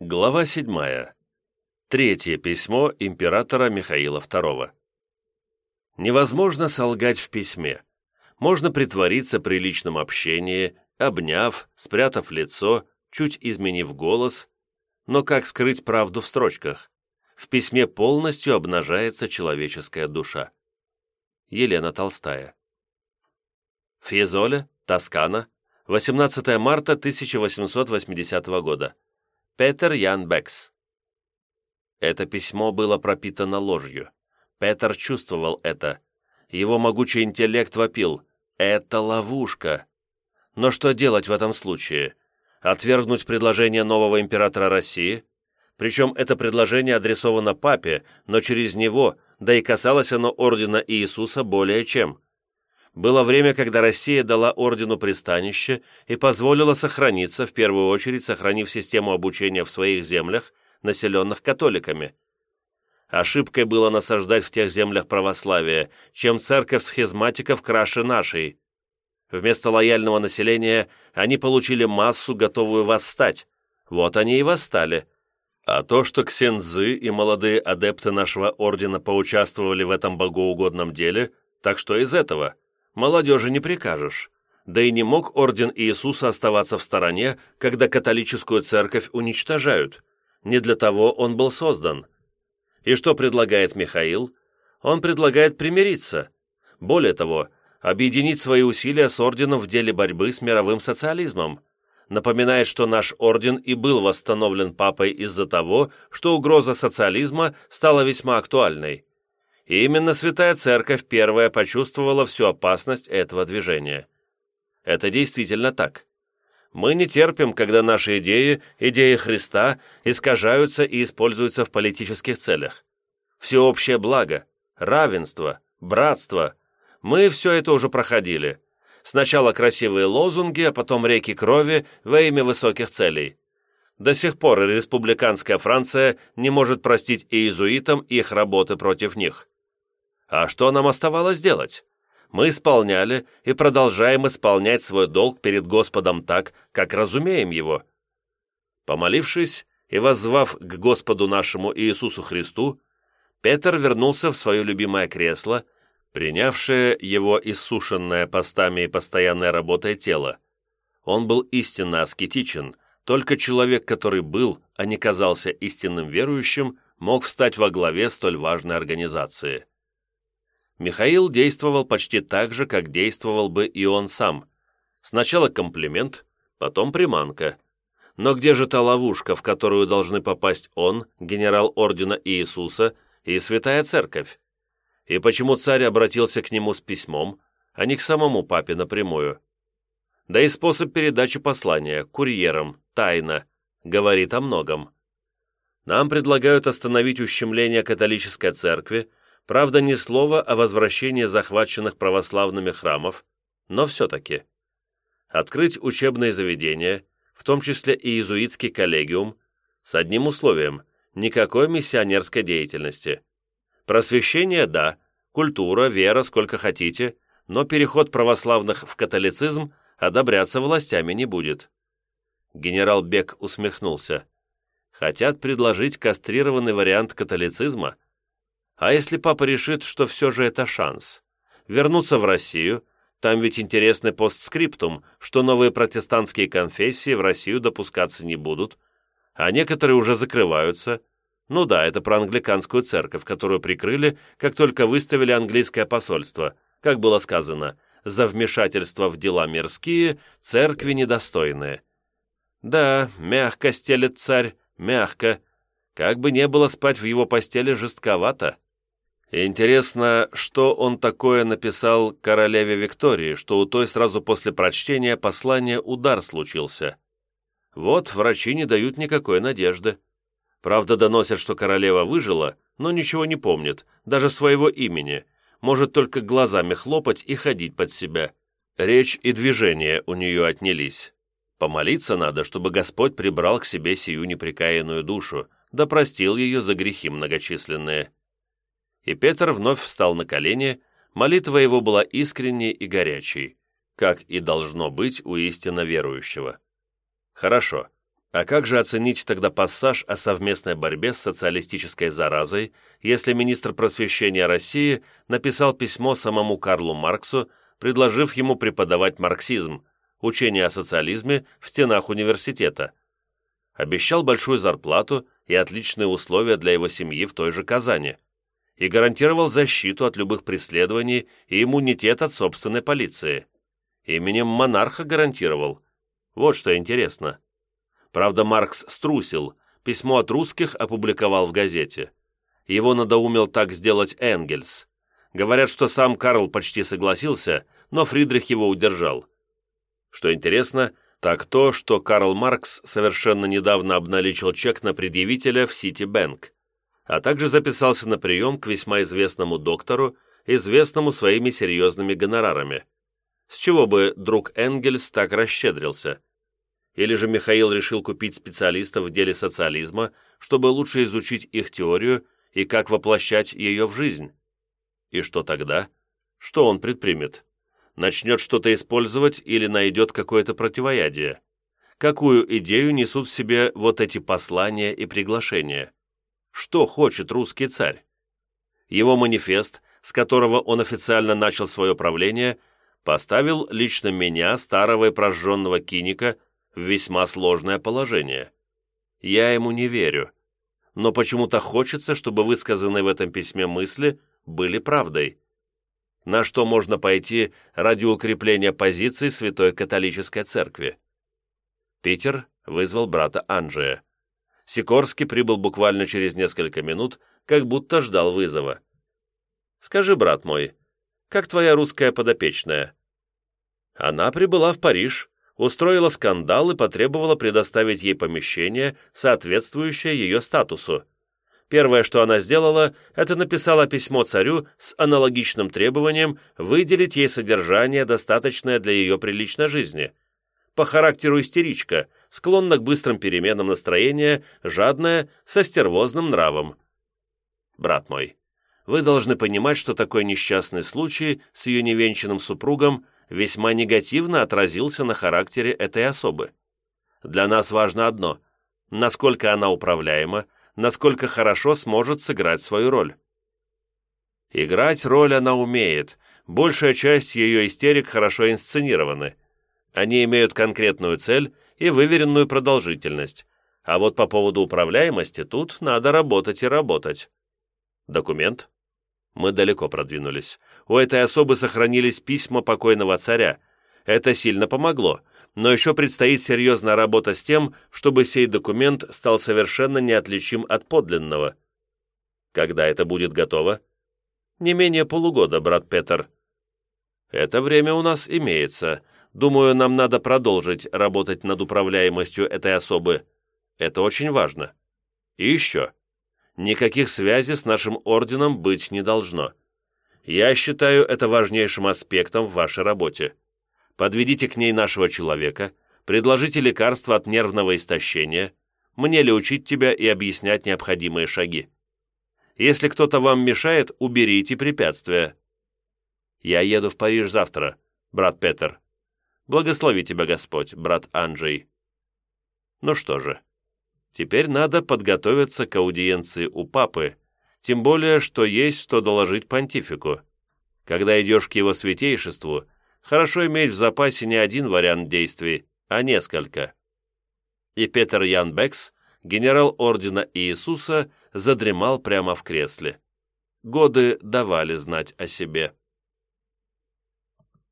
Глава 7. Третье письмо императора Михаила II. Невозможно солгать в письме. Можно притвориться при личном общении, обняв, спрятав лицо, чуть изменив голос, но как скрыть правду в строчках? В письме полностью обнажается человеческая душа. Елена Толстая. Фьезоле, Тоскана, 18 марта 1880 года. Петер Ян Бекс. Это письмо было пропитано ложью. Петер чувствовал это. Его могучий интеллект вопил. «Это ловушка». Но что делать в этом случае? Отвергнуть предложение нового императора России? Причем это предложение адресовано папе, но через него, да и касалось оно ордена Иисуса более чем. Было время, когда Россия дала ордену пристанище и позволила сохраниться, в первую очередь сохранив систему обучения в своих землях, населенных католиками. Ошибкой было насаждать в тех землях православие, чем церковь схизматиков краше нашей. Вместо лояльного населения они получили массу, готовую восстать. Вот они и восстали. А то, что ксензы и молодые адепты нашего ордена поучаствовали в этом богоугодном деле, так что из этого – Молодежи не прикажешь. Да и не мог орден Иисуса оставаться в стороне, когда католическую церковь уничтожают. Не для того он был создан. И что предлагает Михаил? Он предлагает примириться. Более того, объединить свои усилия с орденом в деле борьбы с мировым социализмом. Напоминает, что наш орден и был восстановлен папой из-за того, что угроза социализма стала весьма актуальной. И именно Святая Церковь первая почувствовала всю опасность этого движения. Это действительно так. Мы не терпим, когда наши идеи, идеи Христа, искажаются и используются в политических целях. Всеобщее благо, равенство, братство – мы все это уже проходили. Сначала красивые лозунги, а потом реки крови во имя высоких целей. До сих пор республиканская Франция не может простить иезуитам их работы против них. А что нам оставалось делать? Мы исполняли и продолжаем исполнять свой долг перед Господом так, как разумеем его. Помолившись и воззвав к Господу нашему Иисусу Христу, Петр вернулся в свое любимое кресло, принявшее его иссушенное постами и постоянной работой тело. Он был истинно аскетичен, только человек, который был, а не казался истинным верующим, мог встать во главе столь важной организации. Михаил действовал почти так же, как действовал бы и он сам. Сначала комплимент, потом приманка. Но где же та ловушка, в которую должны попасть он, генерал Ордена Иисуса и Святая Церковь? И почему царь обратился к нему с письмом, а не к самому папе напрямую? Да и способ передачи послания, курьером, тайно, говорит о многом. Нам предлагают остановить ущемление католической церкви, Правда, ни слова о возвращении захваченных православными храмов, но все-таки. Открыть учебные заведения, в том числе и иезуитский коллегиум, с одним условием – никакой миссионерской деятельности. Просвещение – да, культура, вера, сколько хотите, но переход православных в католицизм одобряться властями не будет. Генерал Бек усмехнулся. Хотят предложить кастрированный вариант католицизма – а если папа решит, что все же это шанс? Вернуться в Россию, там ведь интересный постскриптум, что новые протестантские конфессии в Россию допускаться не будут, а некоторые уже закрываются. Ну да, это про англиканскую церковь, которую прикрыли, как только выставили английское посольство, как было сказано, за вмешательство в дела мирские, церкви недостойные. Да, мягко стелет царь, мягко. Как бы не было спать в его постели жестковато. Интересно, что он такое написал королеве Виктории, что у той сразу после прочтения послания удар случился. Вот врачи не дают никакой надежды. Правда, доносят, что королева выжила, но ничего не помнит, даже своего имени, может только глазами хлопать и ходить под себя. Речь и движение у нее отнялись. Помолиться надо, чтобы Господь прибрал к себе сию неприкаянную душу, да простил ее за грехи многочисленные и Петр вновь встал на колени, молитва его была искренней и горячей, как и должно быть у истинно верующего. Хорошо, А как же оценить тогда пассаж о совместной борьбе с социалистической заразой, если министр просвещения России написал письмо самому Карлу Марксу, предложив ему преподавать марксизм, учение о социализме в стенах университета? Обещал большую зарплату и отличные условия для его семьи в той же Казани и гарантировал защиту от любых преследований и иммунитет от собственной полиции. Именем монарха гарантировал. Вот что интересно. Правда, Маркс струсил, письмо от русских опубликовал в газете. Его надоумил так сделать Энгельс. Говорят, что сам Карл почти согласился, но Фридрих его удержал. Что интересно, так то, что Карл Маркс совершенно недавно обналичил чек на предъявителя в Ситибэнк, а также записался на прием к весьма известному доктору, известному своими серьезными гонорарами. С чего бы друг Энгельс так расщедрился? Или же Михаил решил купить специалистов в деле социализма, чтобы лучше изучить их теорию и как воплощать ее в жизнь? И что тогда? Что он предпримет? Начнет что-то использовать или найдет какое-то противоядие? Какую идею несут в себе вот эти послания и приглашения? Что хочет русский царь? Его манифест, с которого он официально начал свое правление, поставил лично меня, старого и прожженного киника, в весьма сложное положение. Я ему не верю, но почему-то хочется, чтобы высказанные в этом письме мысли были правдой. На что можно пойти ради укрепления позиций Святой Католической Церкви? Питер вызвал брата Анджия. Сикорский прибыл буквально через несколько минут, как будто ждал вызова. «Скажи, брат мой, как твоя русская подопечная?» Она прибыла в Париж, устроила скандал и потребовала предоставить ей помещение, соответствующее ее статусу. Первое, что она сделала, это написала письмо царю с аналогичным требованием выделить ей содержание, достаточное для ее приличной жизни. По характеру истеричка, склонна к быстрым переменам настроения, жадная, со стервозным нравом. Брат мой, вы должны понимать, что такой несчастный случай с ее невенчанным супругом – весьма негативно отразился на характере этой особы. Для нас важно одно – насколько она управляема, насколько хорошо сможет сыграть свою роль. Играть роль она умеет, большая часть ее истерик хорошо инсценированы. Они имеют конкретную цель и выверенную продолжительность, а вот по поводу управляемости тут надо работать и работать. Документ? Мы далеко продвинулись. У этой особы сохранились письма покойного царя. Это сильно помогло, но еще предстоит серьезная работа с тем, чтобы сей документ стал совершенно неотличим от подлинного. Когда это будет готово? Не менее полугода, брат Петер. Это время у нас имеется. Думаю, нам надо продолжить работать над управляемостью этой особы. Это очень важно. И еще никаких связей с нашим орденом быть не должно. Я считаю это важнейшим аспектом в вашей работе. Подведите к ней нашего человека, предложите лекарство от нервного истощения, мне ли учить тебя и объяснять необходимые шаги. Если кто-то вам мешает, уберите препятствия. Я еду в Париж завтра, брат Петер. Благослови тебя Господь, брат Анджей. Ну что же, Теперь надо подготовиться к аудиенции у папы, тем более, что есть что доложить понтифику. Когда идешь к его святейшеству, хорошо иметь в запасе не один вариант действий, а несколько. И Петер Ян Бекс, генерал ордена Иисуса, задремал прямо в кресле. Годы давали знать о себе.